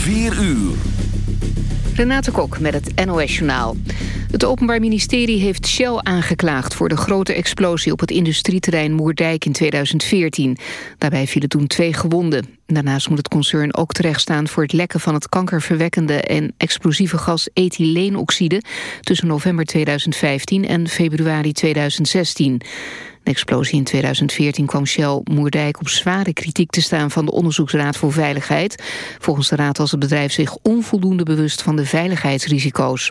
4 uur. Renate Kok met het NOS Journaal. Het Openbaar Ministerie heeft Shell aangeklaagd... voor de grote explosie op het industrieterrein Moerdijk in 2014. Daarbij vielen toen twee gewonden. Daarnaast moet het concern ook terechtstaan voor het lekken van het kankerverwekkende en explosieve gas ethyleenoxide tussen november 2015 en februari 2016. De explosie in 2014 kwam Shell Moerdijk op zware kritiek te staan van de Onderzoeksraad voor Veiligheid. Volgens de raad was het bedrijf zich onvoldoende bewust van de veiligheidsrisico's.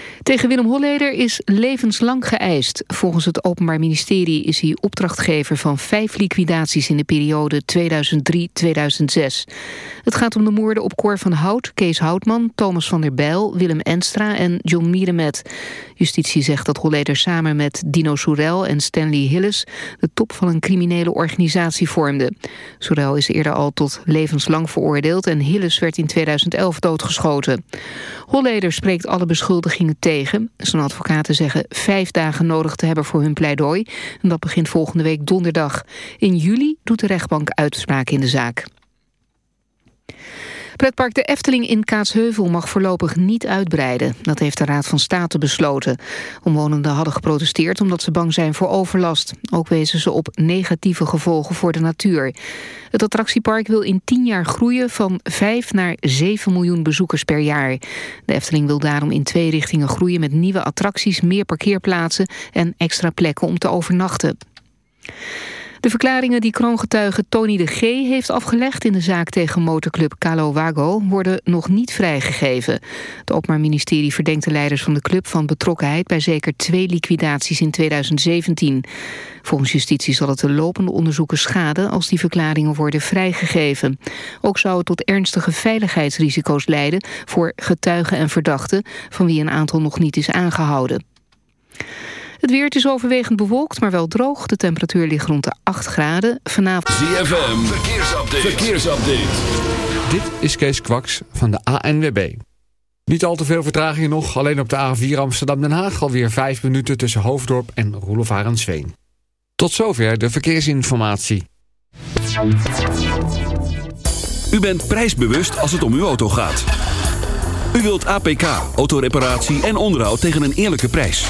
Tegen Willem Holleder is levenslang geëist. Volgens het Openbaar Ministerie is hij opdrachtgever van vijf liquidaties in de periode 2003-2006. Het gaat om de moorden op Cor van Hout, Kees Houtman, Thomas van der Bijl, Willem Enstra en John Mieremet. Justitie zegt dat Holleder samen met Dino Soerel en Stanley Hillis de top van een criminele organisatie vormde. Soerel is eerder al tot levenslang veroordeeld en Hillis werd in 2011 doodgeschoten. Holleder spreekt alle beschuldigingen tegen. Zijn advocaten zeggen vijf dagen nodig te hebben voor hun pleidooi. En dat begint volgende week donderdag. In juli doet de rechtbank uitspraak in de zaak. Pretpark de Efteling in Kaatsheuvel mag voorlopig niet uitbreiden. Dat heeft de Raad van State besloten. Omwonenden hadden geprotesteerd omdat ze bang zijn voor overlast. Ook wezen ze op negatieve gevolgen voor de natuur. Het attractiepark wil in 10 jaar groeien van 5 naar 7 miljoen bezoekers per jaar. De Efteling wil daarom in twee richtingen groeien met nieuwe attracties, meer parkeerplaatsen en extra plekken om te overnachten. De verklaringen die kroongetuige Tony de G. heeft afgelegd... in de zaak tegen motorclub Calo Wago worden nog niet vrijgegeven. Het Openbaar Ministerie verdenkt de leiders van de club... van betrokkenheid bij zeker twee liquidaties in 2017. Volgens justitie zal het de lopende onderzoeken schaden... als die verklaringen worden vrijgegeven. Ook zou het tot ernstige veiligheidsrisico's leiden... voor getuigen en verdachten... van wie een aantal nog niet is aangehouden. Het weer is overwegend bewolkt, maar wel droog. De temperatuur ligt rond de 8 graden. Vanavond... ZFM, verkeersupdate. verkeersupdate. Dit is Kees Kwaks van de ANWB. Niet al te veel vertragingen nog. Alleen op de A4 Amsterdam-Den Haag alweer 5 minuten tussen Hoofddorp en Roelofarensveen. Tot zover de verkeersinformatie. U bent prijsbewust als het om uw auto gaat. U wilt APK, autoreparatie en onderhoud tegen een eerlijke prijs.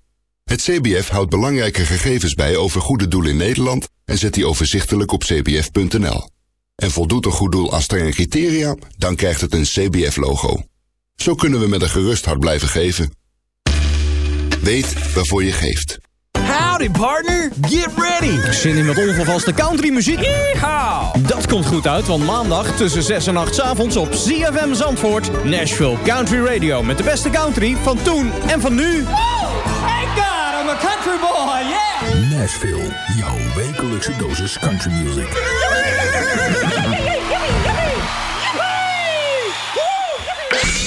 Het CBF houdt belangrijke gegevens bij over goede doelen in Nederland en zet die overzichtelijk op cbf.nl. En voldoet een goed doel aan strenge criteria, dan krijgt het een CBF-logo. Zo kunnen we met een gerust hart blijven geven. Weet waarvoor je geeft. Howdy partner, get ready! Zin in met onvervaste countrymuziek? Dat komt goed uit, want maandag tussen 6 en 8 's avonds op ZFM Zandvoort... Nashville Country Radio met de beste country van toen en van nu. A country boy, yeah. Nashville, jouw wekelijkse dosis country music.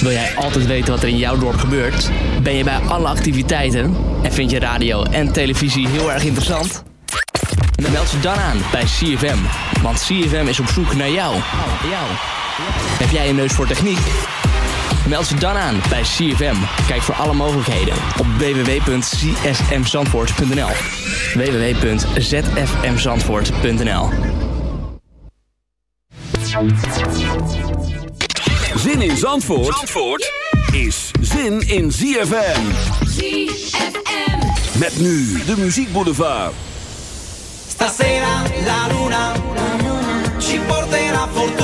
Wil jij altijd weten wat er in jouw dorp gebeurt? Ben je bij alle activiteiten? En vind je radio en televisie heel erg interessant? Dan meld je dan aan bij CFM. Want CFM is op zoek naar jou. jou. Heb jij een neus voor techniek? Meld ze dan aan bij CFM. Kijk voor alle mogelijkheden op www.csmzandvoort.nl www.zfmzandvoort.nl Zin in Zandvoort, is zin in ZFM. ZFM. Met nu de muziekboulevard. Stasera la luna, la luna. ci porterà fortuna.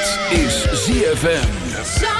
Dit is ZFM.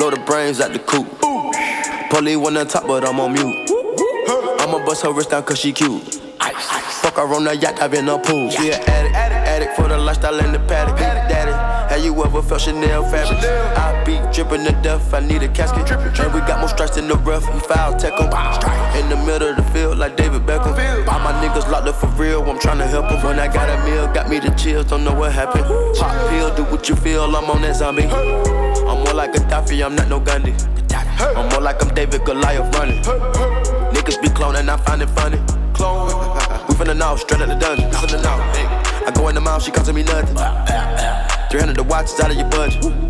Blow the brains out the coop. Polly on top, but I'm on mute. I'ma bust her wrist down cause she cute. Fuck her on the yacht, I've been a pool. She an addict, addict for the lifestyle in the paddock. Daddy, have you ever felt Chanel fabric? I be dripping to death, I need a casket. drippin' And we got more strikes in the rough, we foul tech 'em. In the middle of the field, like David Beckham. All my niggas locked up for real, I'm tryna help 'em. When I got a meal, got me the chills, don't know what happened. Pop pill, do what you feel, I'm on that zombie. Like Gaddafi, I'm not no Gandhi. I'm more like I'm David Goliath running. Niggas be cloning, I find it funny. Clone. We finna know, straight out the dungeon. Finna know. Hey. I go in the mouth, she costing me nothing. 300 the watch is out of your budget.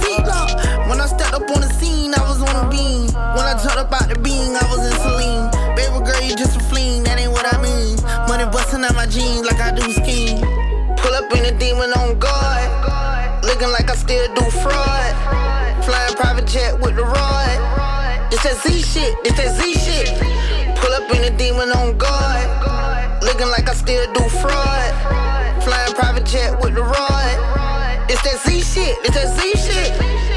I jumped up out the beam, I was in Celine. Baby girl, you just a fleen, that ain't what I mean. Money busting out my jeans like I do skiing. Pull up in a demon on guard. Looking like I still do fraud. Flying private jet with the rod. It's that Z shit, it's that Z shit. Pull up in a demon on guard. Looking like I still do fraud. Flying private jet with the rod. It's that Z shit, it's that Z shit.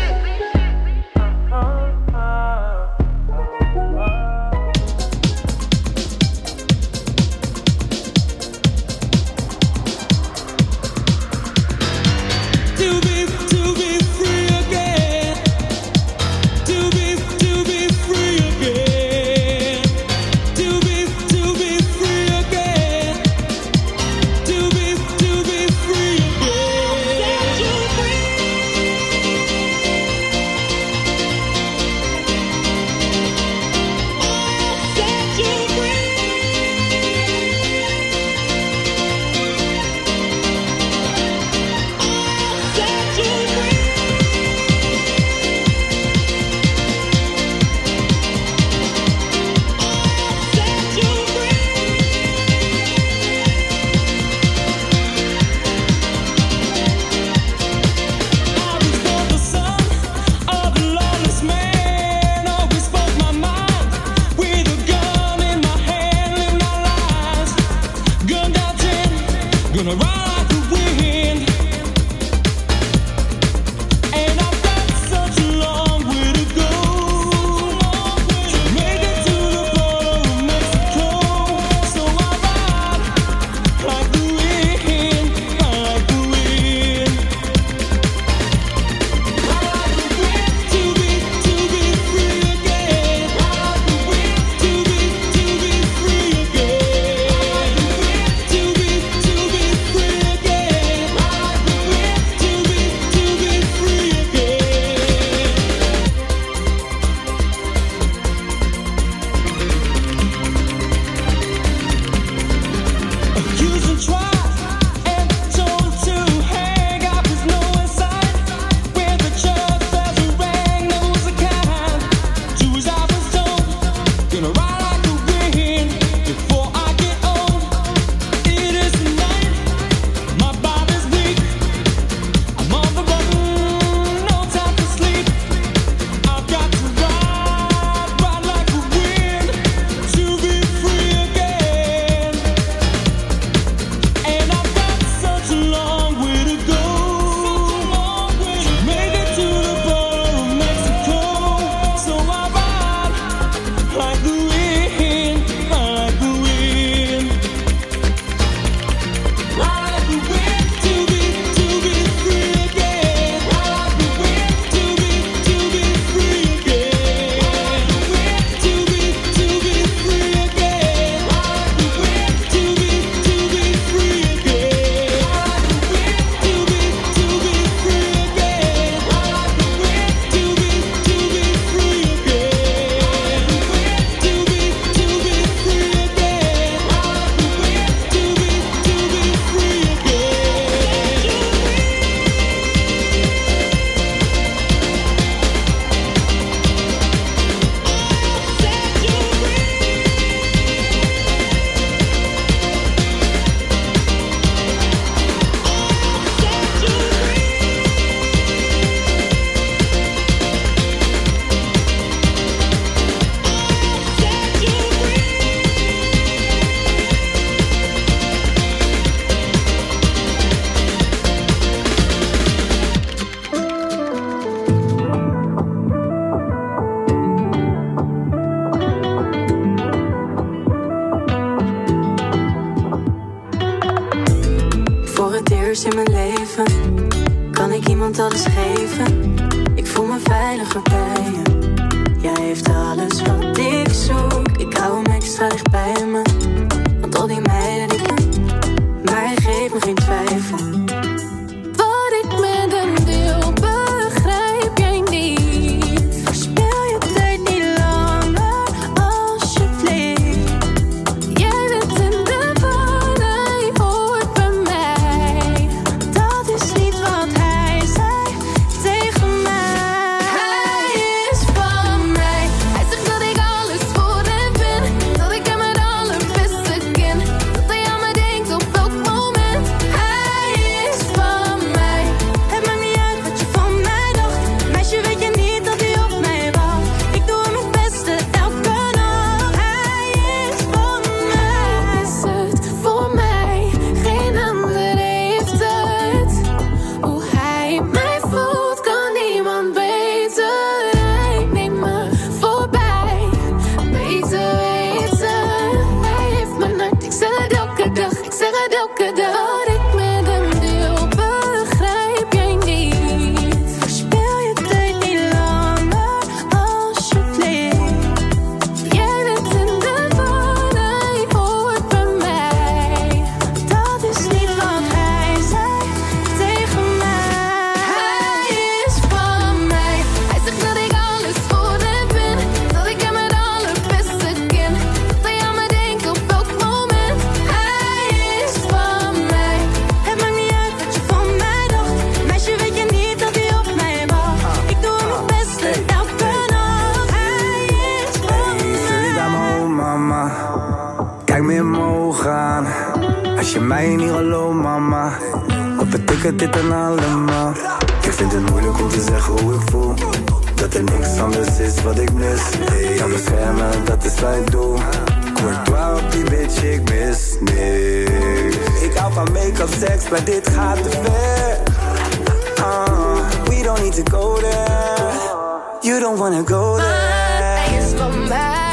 You don't wanna go there. My for my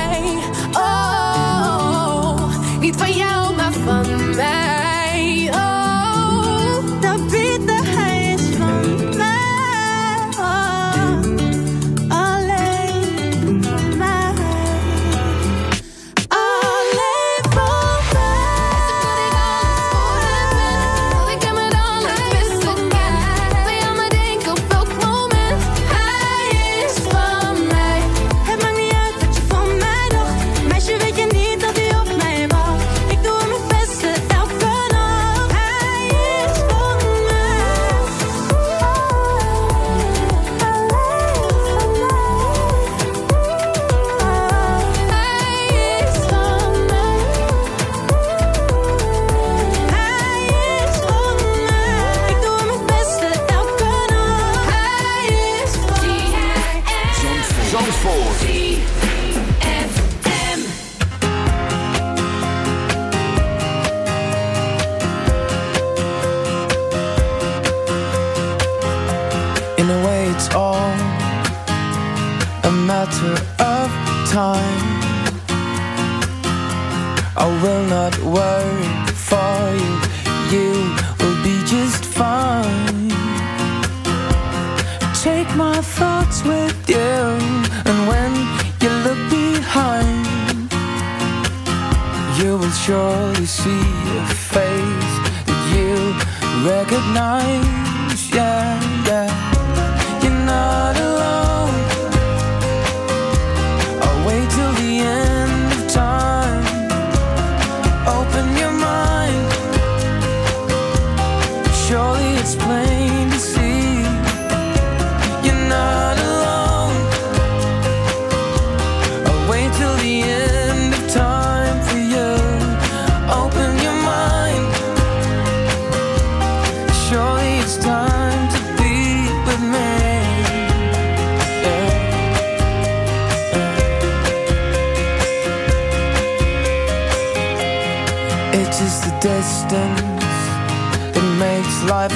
night.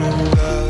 love